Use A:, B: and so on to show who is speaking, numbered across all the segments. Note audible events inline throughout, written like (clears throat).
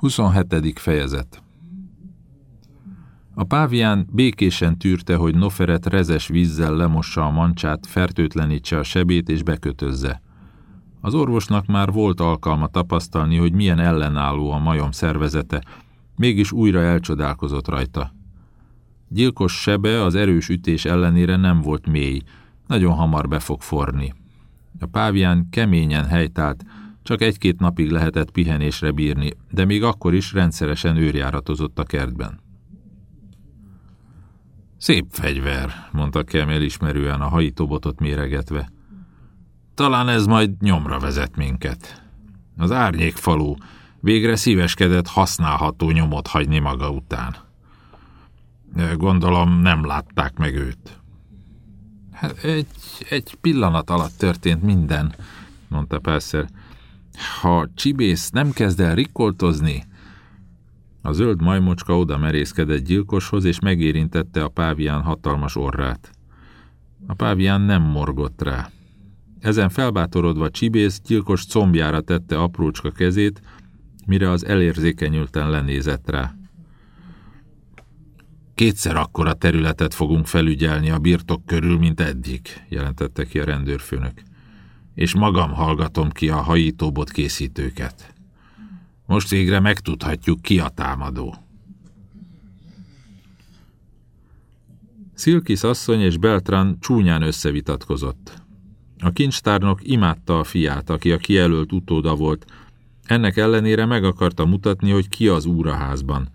A: 27. fejezet A pávián békésen tűrte, hogy Noferet rezes vízzel lemossa a mancsát, fertőtlenítse a sebét és bekötözze. Az orvosnak már volt alkalma tapasztalni, hogy milyen ellenálló a majom szervezete, mégis újra elcsodálkozott rajta. Gyilkos sebe az erős ütés ellenére nem volt mély, nagyon hamar be fog forni. A pávián keményen helytált, csak egy-két napig lehetett pihenésre bírni, de még akkor is rendszeresen őrjáratozott a kertben. Szép fegyver, mondta Kemel ismerően a hajítóbotot méregetve. Talán ez majd nyomra vezet minket. Az árnyékfalú végre szíveskedett használható nyomot hagyni maga után. Gondolom nem látták meg őt. Hát egy, egy pillanat alatt történt minden, mondta Pászer. Ha Csibész nem kezd el rikoltozni... A zöld majmocska oda merészkedett gyilkoshoz, és megérintette a pávián hatalmas orrát. A pávián nem morgott rá. Ezen felbátorodva Csibész gyilkos combjára tette aprócska kezét, mire az elérzékenyülten lenézett rá. Kétszer akkora területet fogunk felügyelni a birtok körül, mint eddig, jelentette ki a rendőrfőnök és magam hallgatom ki a hajítóbot készítőket. Most végre megtudhatjuk, ki a támadó. Szilkis asszony és Beltran csúnyán összevitatkozott. A kincstárnok imádta a fiát, aki a kijelölt utóda volt, ennek ellenére meg akarta mutatni, hogy ki az úraházban.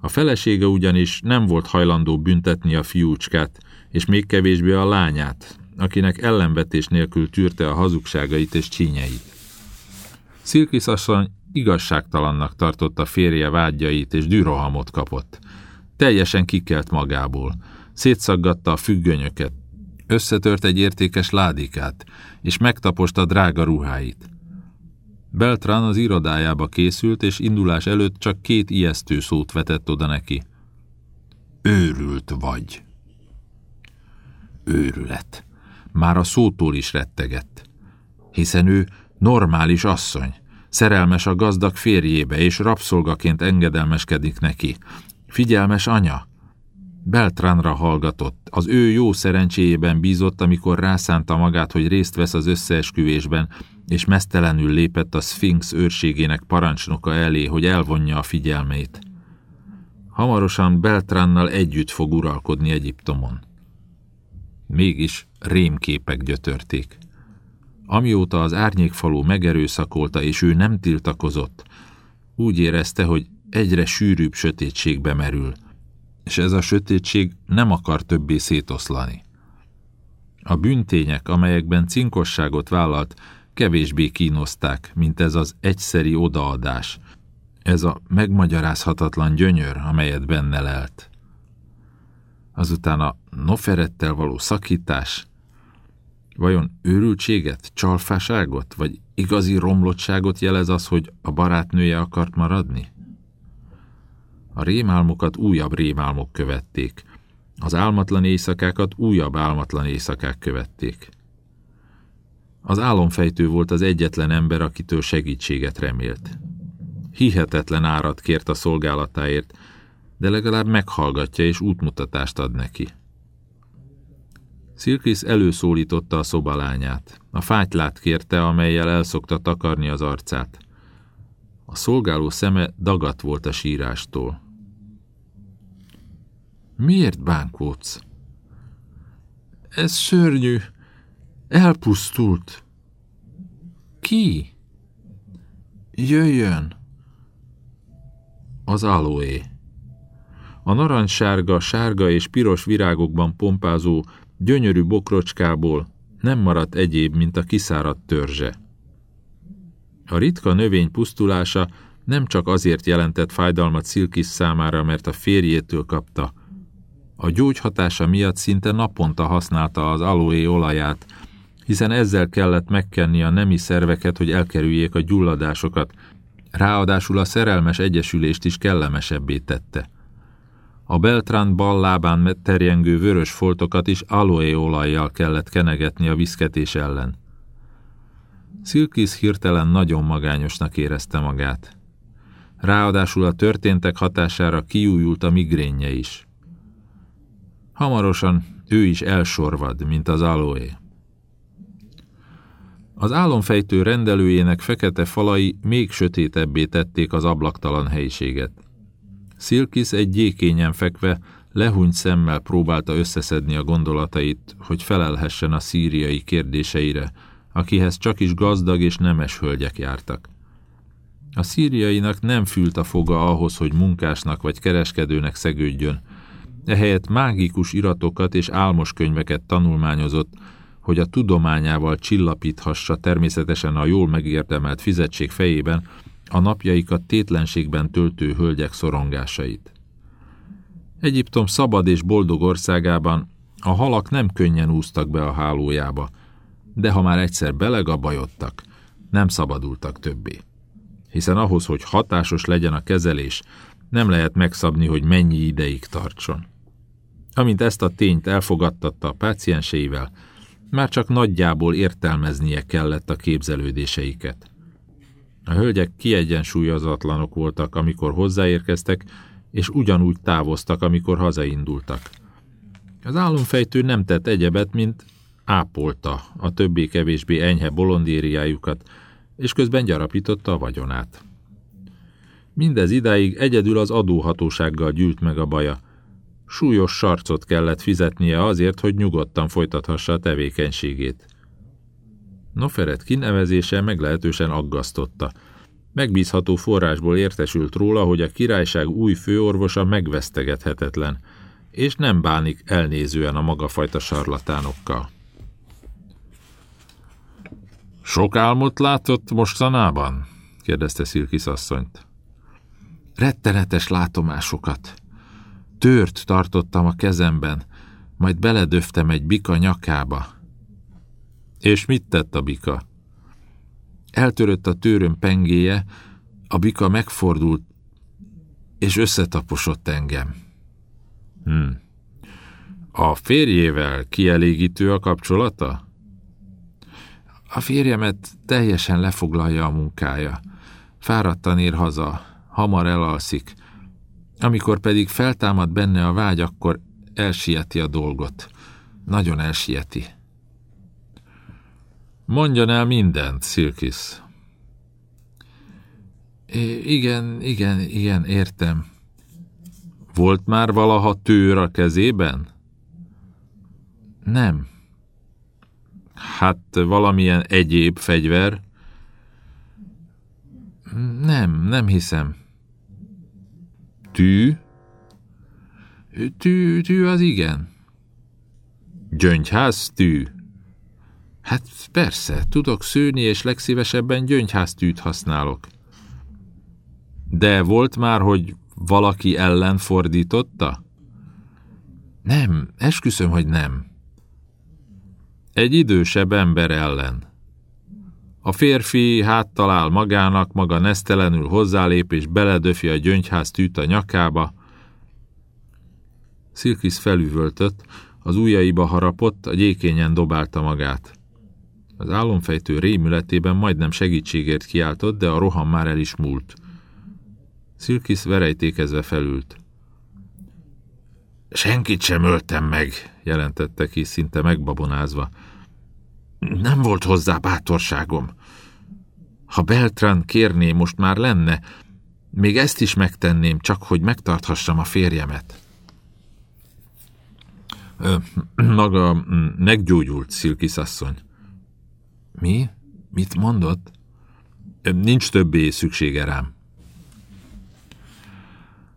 A: A felesége ugyanis nem volt hajlandó büntetni a fiúcskát, és még kevésbé a lányát, akinek ellenvetés nélkül tűrte a hazugságait és csínyeit. Szilkis asszony igazságtalannak tartotta férje vágyait és dürohamot kapott. Teljesen kikelt magából, szétszaggatta a függönyöket, összetört egy értékes ládikát, és megtaposta drága ruháit. Beltran az irodájába készült, és indulás előtt csak két ijesztő szót vetett oda neki. Őrült vagy. Őrület már a szótól is rettegett. Hiszen ő normális asszony, szerelmes a gazdag férjébe, és rabszolgaként engedelmeskedik neki. Figyelmes anya. Beltránra hallgatott, az ő jó szerencséjében bízott, amikor rászánta magát, hogy részt vesz az összeesküvésben, és mesztelenül lépett a Sphinx őrségének parancsnoka elé, hogy elvonja a figyelmét. Hamarosan Beltránnal együtt fog uralkodni Egyiptomon. Mégis rémképek gyötörték. Amióta az árnyékfalú megerőszakolta, és ő nem tiltakozott, úgy érezte, hogy egyre sűrűbb sötétségbe merül, és ez a sötétség nem akar többé szétoszlani. A bűntények, amelyekben cinkosságot vállalt, kevésbé kínozták, mint ez az egyszeri odaadás, ez a megmagyarázhatatlan gyönyör, amelyet benne lelt azután a noferettel való szakítás, vajon őrültséget, csalfáságot, vagy igazi romlottságot jelez az, hogy a barátnője akart maradni? A rémálmokat újabb rémálmok követték, az álmatlan éjszakákat újabb álmatlan éjszakák követték. Az álomfejtő volt az egyetlen ember, akitől segítséget remélt. Hihetetlen árat kért a szolgálatáért, de legalább meghallgatja és útmutatást ad neki. Szilkis előszólította a szobalányát. A fátylát kérte, amelyel elszokta takarni az arcát. A szolgáló szeme dagat volt a sírástól. Miért bánkódsz? Ez szörnyű. Elpusztult. Ki? Jöjjön. Az aloé. A narancssárga, sárga és piros virágokban pompázó, gyönyörű bokrocskából nem maradt egyéb, mint a kiszáradt törzse. A ritka növény pusztulása nem csak azért jelentett fájdalmat Szilkis számára, mert a férjétől kapta. A gyógyhatása miatt szinte naponta használta az aloé olaját, hiszen ezzel kellett megkenni a nemi szerveket, hogy elkerüljék a gyulladásokat, ráadásul a szerelmes egyesülést is kellemesebbé tette. A Beltrán bal lábán terjengő vörös foltokat is aloe olajjal kellett kenegetni a viszketés ellen. Szilkis hirtelen nagyon magányosnak érezte magát. Ráadásul a történtek hatására kiújult a migrénje is. Hamarosan ő is elsorvad, mint az aloe. Az álomfejtő rendelőjének fekete falai még sötétebbé tették az ablaktalan helyiséget. Szilkis egy gyékényen fekve, lehúnyt szemmel próbálta összeszedni a gondolatait, hogy felelhessen a szíriai kérdéseire, akihez csak is gazdag és nemes hölgyek jártak. A szíriainak nem fült a foga ahhoz, hogy munkásnak vagy kereskedőnek szegődjön, ehelyett mágikus iratokat és álmos könyveket tanulmányozott, hogy a tudományával csillapíthassa természetesen a jól megérdemelt fizetség fejében a napjaikat tétlenségben töltő hölgyek szorongásait. Egyiptom szabad és boldog országában a halak nem könnyen úsztak be a hálójába, de ha már egyszer belegabajodtak, nem szabadultak többé. Hiszen ahhoz, hogy hatásos legyen a kezelés, nem lehet megszabni, hogy mennyi ideig tartson. Amint ezt a tényt elfogadtatta a pácienseivel, már csak nagyjából értelmeznie kellett a képzelődéseiket. A hölgyek kiegyensúlyozatlanok voltak, amikor hozzáérkeztek, és ugyanúgy távoztak, amikor hazaindultak. Az álomfejtő nem tett egyebet, mint ápolta a többé-kevésbé enyhe bolondériájukat, és közben gyarapította a vagyonát. Mindez idáig egyedül az adóhatósággal gyűlt meg a baja, Súlyos sarcot kellett fizetnie azért, hogy nyugodtan folytathassa a tevékenységét. Noferet kinevezése meglehetősen aggasztotta. Megbízható forrásból értesült róla, hogy a királyság új főorvosa megvesztegethetetlen, és nem bánik elnézően a magafajta sarlatánokkal. Sok álmot látott mostanában? kérdezte Szilkisz asszonyt. Rettenetes látomásokat, Tört tartottam a kezemben, majd beledöftem egy bika nyakába. És mit tett a bika? Eltörött a tőröm pengéje, a bika megfordult, és összetaposott engem. Hm. A férjével kielégítő a kapcsolata? A férjemet teljesen lefoglalja a munkája. Fáradtan ér haza, hamar elalszik, amikor pedig feltámad benne a vágy, akkor elsieti a dolgot. Nagyon elsieti. Mondjon el mindent, Szilkisz. Igen, igen, igen, értem. Volt már valaha tőr a kezében? Nem. Hát valamilyen egyéb fegyver? Nem, nem hiszem. Tű? Tű, tű az igen. Gyöngyház tű? Hát persze, tudok szőni, és legszívesebben gyöngyháztűt használok. De volt már, hogy valaki ellen fordította? Nem, esküszöm, hogy nem. Egy idősebb ember ellen. A férfi háttalál magának, maga nesztelenül hozzálép és beledöfi a gyöngyház tűt a nyakába. Szilkisz felüvöltött, az ujjaiba harapott, a gyékényen dobálta magát. Az álomfejtő rémületében majdnem segítségért kiáltott, de a roham már el is múlt. Szilkisz verejtékezve felült. Senkit sem öltem meg, jelentette ki, szinte megbabonázva. Nem volt hozzá bátorságom. Ha Beltran kérné, most már lenne. Még ezt is megtenném, csak hogy megtarthassam a férjemet. (clears throat) Maga mm, meggyógyult, Szilkisz asszony. Mi? Mit mondott? Nincs többé szüksége rám.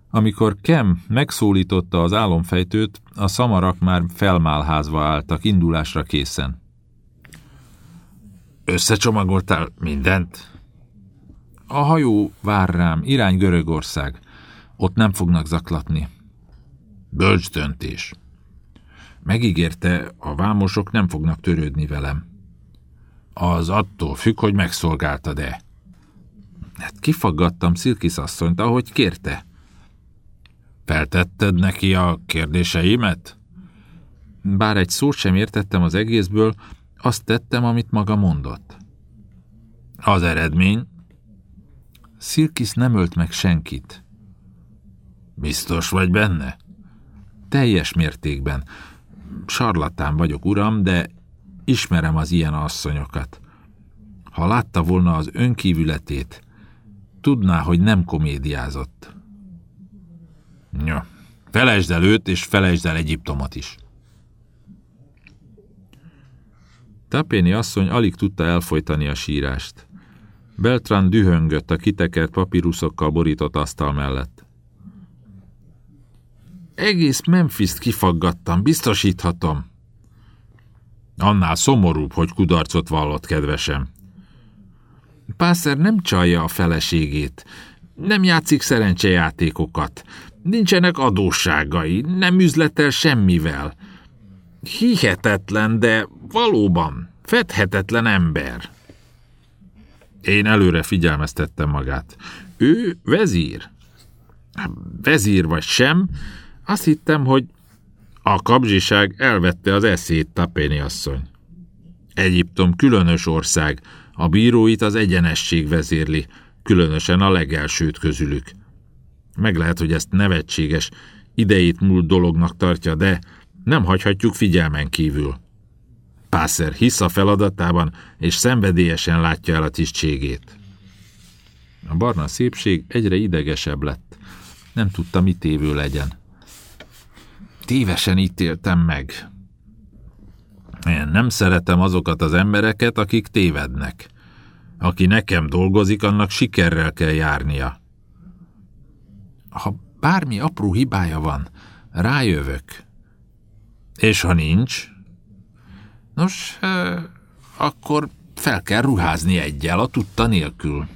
A: Amikor Kem megszólította az álomfejtőt, a szamarak már felmálházva álltak, indulásra készen. Összecsomagoltál mindent? A hajó vár rám, irány Görögország. Ott nem fognak zaklatni. Bölcs döntés. Megígérte, a vámosok nem fognak törődni velem. Az attól függ, hogy megszolgáltad-e. Hát kifaggattam Szilkisz asszonyt, ahogy kérte. Feltetted neki a kérdéseimet? Bár egy szót sem értettem az egészből, azt tettem, amit maga mondott. Az eredmény? Szilkisz nem ölt meg senkit.
B: Biztos vagy benne?
A: Teljes mértékben. Sarlatán vagyok, uram, de ismerem az ilyen asszonyokat. Ha látta volna az önkívületét, tudná, hogy nem komédiázott.
B: Ja, felejtsd el őt, és felejtsd el Egyiptomot is.
A: Tapéni asszony alig tudta elfolytani a sírást. Beltran dühöngött a kitekert papíruszokkal borított asztal mellett. Egész memphis kifaggattam, biztosíthatom.
B: Annál szomorúbb, hogy kudarcot vallott, kedvesem.
A: Pászer nem csalja a feleségét, nem játszik szerencsejátékokat, nincsenek adósságai, nem üzletel semmivel. Hihetetlen, de valóban fedhetetlen ember. Én előre figyelmeztettem magát. Ő vezír. Vezír vagy sem, azt hittem, hogy a kabzsiság elvette az eszét, Tapéni asszony. Egyiptom különös ország, a bíróit az egyenesség vezérli, különösen a legelsőt közülük. Meg lehet, hogy ezt nevetséges, idejét múlt dolognak tartja, de nem hagyhatjuk figyelmen kívül. Pászer hisz a feladatában, és szenvedélyesen látja el a tisztségét. A barna szépség egyre idegesebb lett. Nem tudta, mit tévő legyen. Tévesen ítéltem meg. Én nem szeretem azokat az embereket, akik tévednek. Aki nekem dolgozik, annak sikerrel kell járnia. Ha bármi apró hibája van, rájövök. És ha nincs? Nos, akkor fel kell ruházni egyel, a tudta nélkül.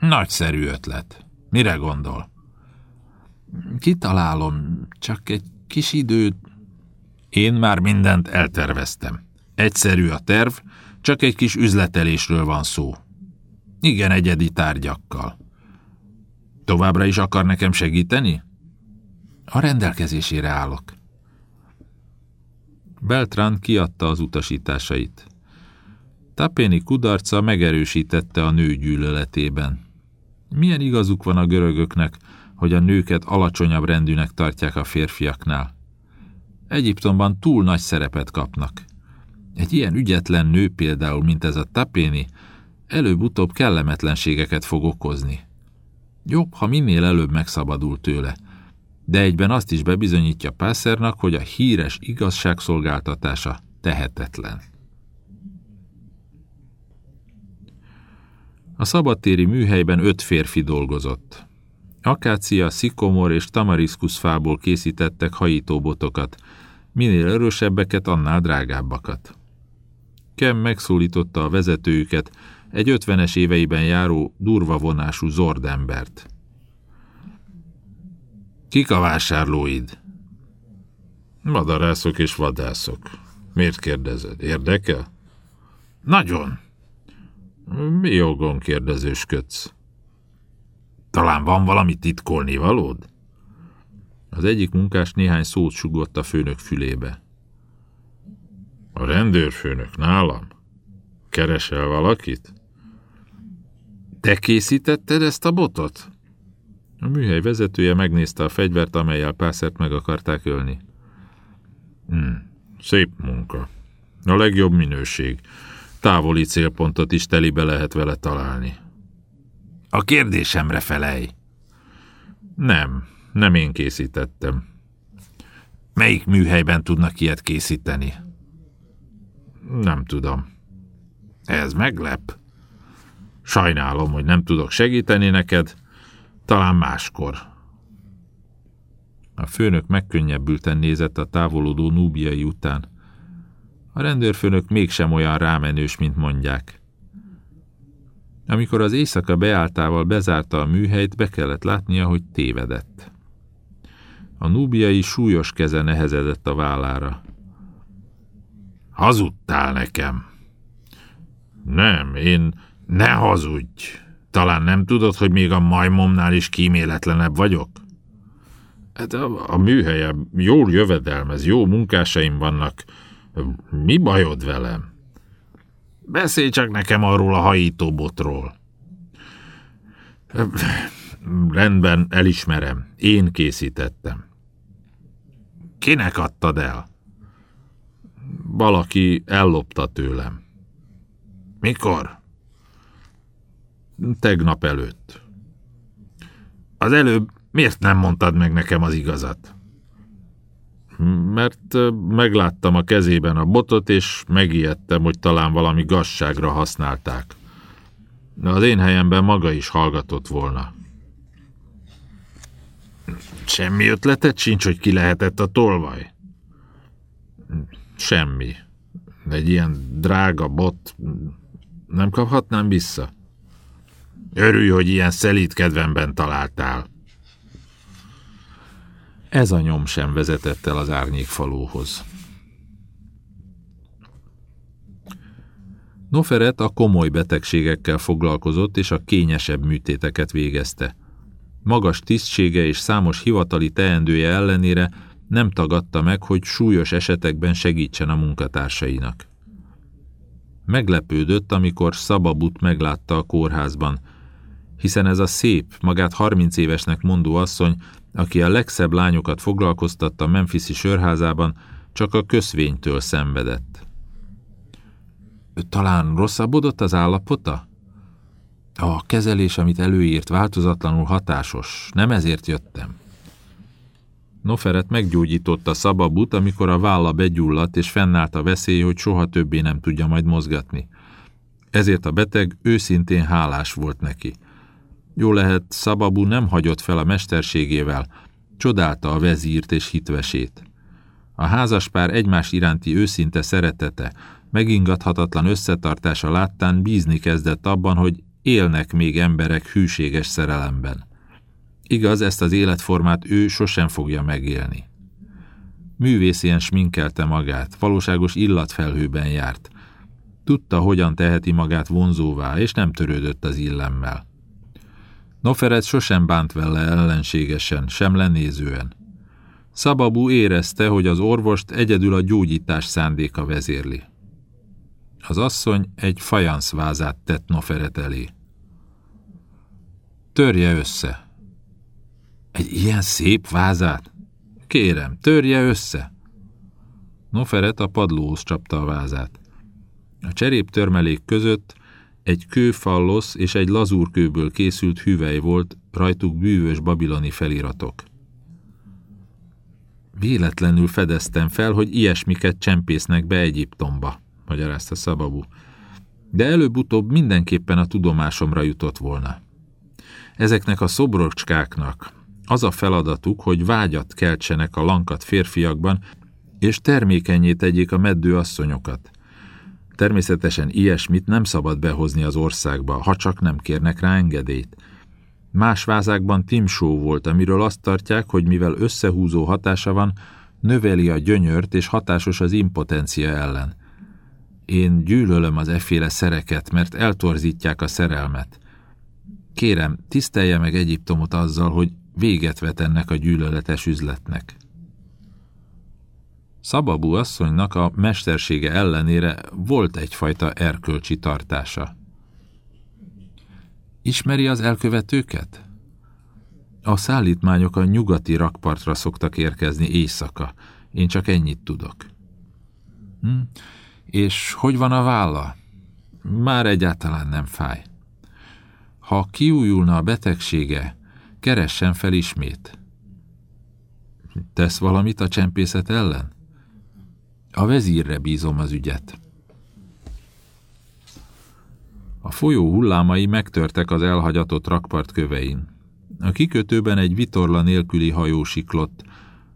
A: Nagyszerű ötlet. Mire gondol? Kitalálom, csak egy kis időt. Én már mindent elterveztem. Egyszerű a terv, csak egy kis üzletelésről van szó. Igen, egyedi tárgyakkal. Továbbra is akar nekem segíteni? A rendelkezésére állok. Beltran kiadta az utasításait. Tapéni kudarca megerősítette a nő gyűlöletében. Milyen igazuk van a görögöknek, hogy a nőket alacsonyabb rendűnek tartják a férfiaknál. Egyiptomban túl nagy szerepet kapnak. Egy ilyen ügyetlen nő például, mint ez a Tapéni, előbb-utóbb kellemetlenségeket fog okozni. Jobb, ha minél előbb megszabadul tőle, de egyben azt is bebizonyítja Pásszernak, hogy a híres igazságszolgáltatása tehetetlen. A szabadtéri műhelyben öt férfi dolgozott. Akácia, szikomor és tamariszkusz fából készítettek hajítóbotokat, minél erősebbeket, annál drágábbakat. Kem megszólította a vezetőjüket, egy ötvenes éveiben járó, durva vonású zordembert. Kik a vásárlóid?
B: Madarászok és vadászok. Miért kérdezed? Érdekel?
A: Nagyon.
B: Mi jogon kérdezősködsz?
A: Talán van valami titkolni valód? Az egyik munkás néhány szót sugott a főnök fülébe.
B: A rendőrfőnök nálam? Keresel valakit?
A: Te készítetted ezt a botot? A műhely vezetője megnézte a fegyvert, amelyel Pászert meg akarták ölni.
B: Hmm, szép munka. A legjobb minőség. Távoli célpontot is telibe lehet vele találni.
A: A kérdésemre felej.
B: Nem, nem én készítettem.
A: Melyik műhelyben tudnak ilyet készíteni?
B: Nem tudom.
A: Ez meglep.
B: Sajnálom, hogy nem tudok segíteni neked, talán máskor.
A: A főnök megkönnyebbülten nézett a távolodó núbiai után. A rendőrfőnök mégsem olyan rámenős, mint mondják. Amikor az éjszaka beálltával bezárta a műhelyt, be kellett látnia, hogy tévedett. A núbiai súlyos keze nehezedett a vállára.
B: Hazudtál nekem. Nem, én ne hazudj. Talán nem tudod, hogy még a majmomnál is kíméletlenebb vagyok? Hát a, a műhelyem jól jövedelmez, jó munkásaim vannak. Mi bajod velem? Beszélj csak nekem arról a hajítóbotról. Rendben, elismerem. Én készítettem. Kinek adtad el? Valaki ellopta tőlem. Mikor? Tegnap előtt. Az előbb miért nem mondtad meg nekem az igazat? Mert megláttam a kezében a botot, és megijedtem, hogy talán valami gazságra használták. De az én helyemben maga is hallgatott volna. Semmi ötletet sincs, hogy ki lehetett a tolvaj? Semmi. Egy ilyen drága bot nem kaphatnám vissza? Örülj, hogy ilyen szelít kedvemben találtál.
A: Ez a nyom sem vezetett el az árnyékfalóhoz. Noferet a komoly betegségekkel foglalkozott, és a kényesebb műtéteket végezte. Magas tisztsége és számos hivatali teendője ellenére nem tagadta meg, hogy súlyos esetekben segítsen a munkatársainak. Meglepődött, amikor Szababut meglátta a kórházban, hiszen ez a szép, magát 30 évesnek mondó asszony, aki a legszebb lányokat foglalkoztatta Memphisi sörházában, csak a köszvénytől szenvedett. Talán rosszabbodott az állapota? A kezelés, amit előírt, változatlanul hatásos. Nem ezért jöttem. Noferet meggyógyította Szababut, amikor a válla begyulladt, és fennállt a veszély, hogy soha többé nem tudja majd mozgatni. Ezért a beteg őszintén hálás volt neki. Jó lehet, Szababu nem hagyott fel a mesterségével, csodálta a vezírt és hitvesét. A házaspár egymás iránti őszinte szeretete, megingathatatlan összetartása láttán bízni kezdett abban, hogy élnek még emberek hűséges szerelemben. Igaz, ezt az életformát ő sosem fogja megélni. Művészien sminkelte magát, valóságos illatfelhőben járt. Tudta, hogyan teheti magát vonzóvá, és nem törődött az illemmel. Noferet sosem bánt vele ellenségesen, sem lenézően. Szababú érezte, hogy az orvost egyedül a gyógyítás szándéka vezérli. Az asszony egy fajanszvázát tett Noferet elé. Törje össze. Egy ilyen szép vázát? Kérem, törje össze. Noferet a padlóhoz csapta a vázát. A cseréptörmelék között egy kőfallosz és egy lazúrkőből készült hüvely volt, rajtuk bűvös babiloni feliratok. Véletlenül fedeztem fel, hogy ilyesmiket csempésznek be Egyiptomba, magyarázta Szababú. De előbb-utóbb mindenképpen a tudomásomra jutott volna. Ezeknek a szobrocskáknak az a feladatuk, hogy vágyat keltsenek a lankat férfiakban, és termékenyé tegyék a meddő asszonyokat. Természetesen ilyesmit nem szabad behozni az országba, ha csak nem kérnek rá engedélyt. Más vázákban timsó volt, amiről azt tartják, hogy mivel összehúzó hatása van, növeli a gyönyört és hatásos az impotencia ellen. Én gyűlölöm az efféle szereket, mert eltorzítják a szerelmet. Kérem, tisztelje meg Egyiptomot azzal, hogy véget vet ennek a gyűlöletes üzletnek. Szababú asszonynak a mestersége ellenére volt egyfajta erkölcsi tartása. Ismeri az elkövetőket? A szállítmányok a nyugati rakpartra szoktak érkezni éjszaka. Én csak ennyit tudok. Hm? És hogy van a válla? Már egyáltalán nem fáj. Ha kiújulna a betegsége, keressen fel ismét. Tesz valamit a csempészet ellen? A vezírre bízom az ügyet. A folyó hullámai megtörtek az elhagyatott rakpart kövein. A kikötőben egy vitorla nélküli hajó siklott.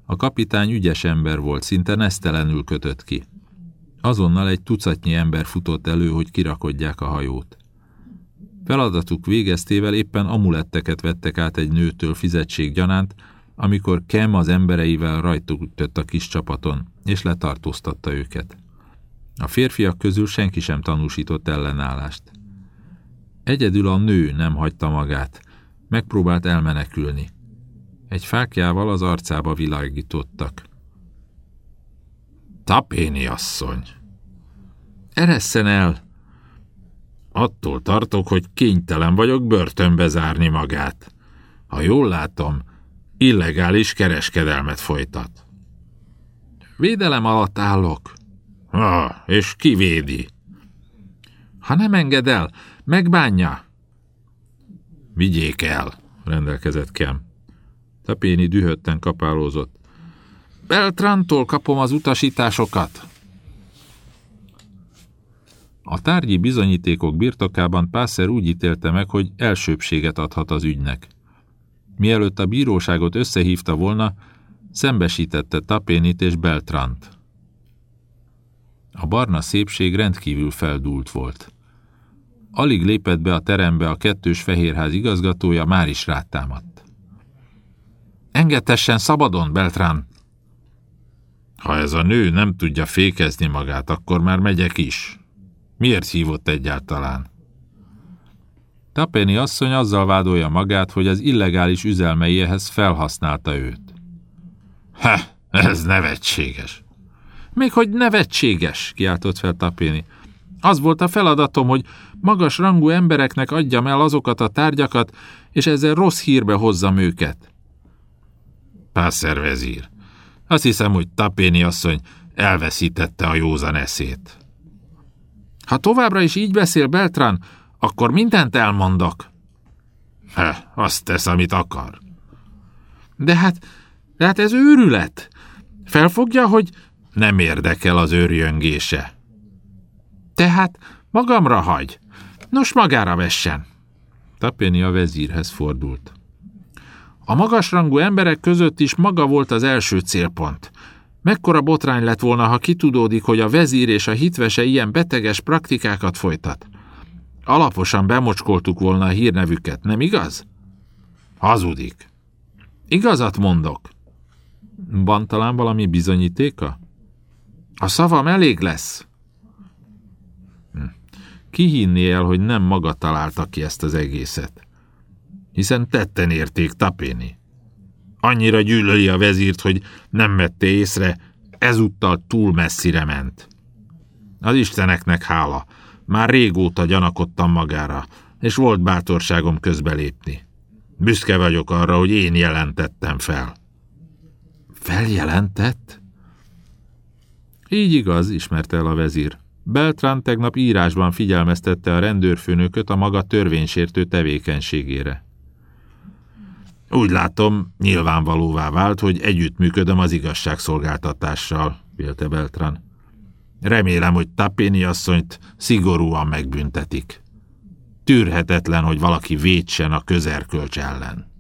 A: A kapitány ügyes ember volt, szinte nesztelenül kötött ki. Azonnal egy tucatnyi ember futott elő, hogy kirakodják a hajót. Feladatuk végeztével éppen amuletteket vettek át egy nőtől fizetség gyanánt, amikor Kem az embereivel rajtuk ütött a kis csapaton, és letartóztatta őket. A férfiak közül senki sem tanúsított ellenállást. Egyedül a nő nem hagyta magát, megpróbált elmenekülni. Egy fákjával az arcába világítottak. Tapéni asszony! Eresszen el!
B: Attól tartok, hogy kénytelen vagyok börtönbe zárni magát. Ha jól látom, illegális kereskedelmet folytat.
A: Védelem alatt állok.
B: Ha, és kivédi.
A: Ha nem enged el, megbánja.
B: Vigyék el, rendelkezett Kem.
A: Tapéni dühötten kapálózott. Beltrantól kapom az utasításokat. A tárgyi bizonyítékok birtokában Pászer úgy ítélte meg, hogy elsőbséget adhat az ügynek. Mielőtt a bíróságot összehívta volna, szembesítette Tapénit és Beltrant. A barna szépség rendkívül feldúlt volt. Alig lépett be a terembe a kettős fehérház igazgatója, már is rátámadt. Engedtessen szabadon, Beltrán!
B: Ha ez a nő nem tudja fékezni magát, akkor már megyek is. Miért hívott egyáltalán?
A: Tapeni asszony azzal vádolja magát, hogy az illegális üzelmeihez felhasználta őt.
B: Ha, ez nevetséges.
A: Még hogy nevetséges, kiáltott fel Tapéni. Az volt a feladatom, hogy magas rangú embereknek adjam el azokat a tárgyakat, és ezzel rossz hírbe hozzam őket.
B: Pászer vezír, azt hiszem, hogy Tapéni asszony elveszítette a józan eszét.
A: Ha továbbra is így beszél Beltrán, akkor mindent elmondok.
B: He, azt tesz, amit akar.
A: De hát, de hát ez őrület. Felfogja, hogy
B: nem érdekel az őrjöngése.
A: Tehát magamra hagy. Nos, magára vessen. Tapéni a vezírhez fordult. A magasrangú emberek között is maga volt az első célpont. Mekkora botrány lett volna, ha kitudódik, hogy a vezír és a hitvese ilyen beteges praktikákat folytat. Alaposan bemocskoltuk volna a hírnevüket, nem igaz?
B: Hazudik.
A: Igazat mondok. Van talán valami bizonyítéka? A szavam elég lesz. Hm. Ki hinné el, hogy nem maga találta ki ezt az egészet?
B: Hiszen tetten érték Tapéni. Annyira gyűlöli a vezírt, hogy nem vette észre, ezúttal túl messzire ment. Az isteneknek hála, már régóta gyanakodtam magára, és volt bátorságom közbelépni. Büszke vagyok arra, hogy én jelentettem fel.
A: Feljelentett? Így igaz, ismerte el a vezír. Beltrán tegnap írásban figyelmeztette a rendőrfőnököt a maga törvénysértő tevékenységére.
B: Úgy látom, nyilvánvalóvá vált, hogy együttműködöm az igazságszolgáltatással, vélte Beltrán. Remélem, hogy Tapéni asszonyt szigorúan megbüntetik. Tűrhetetlen, hogy valaki védsen a közerkölcs ellen.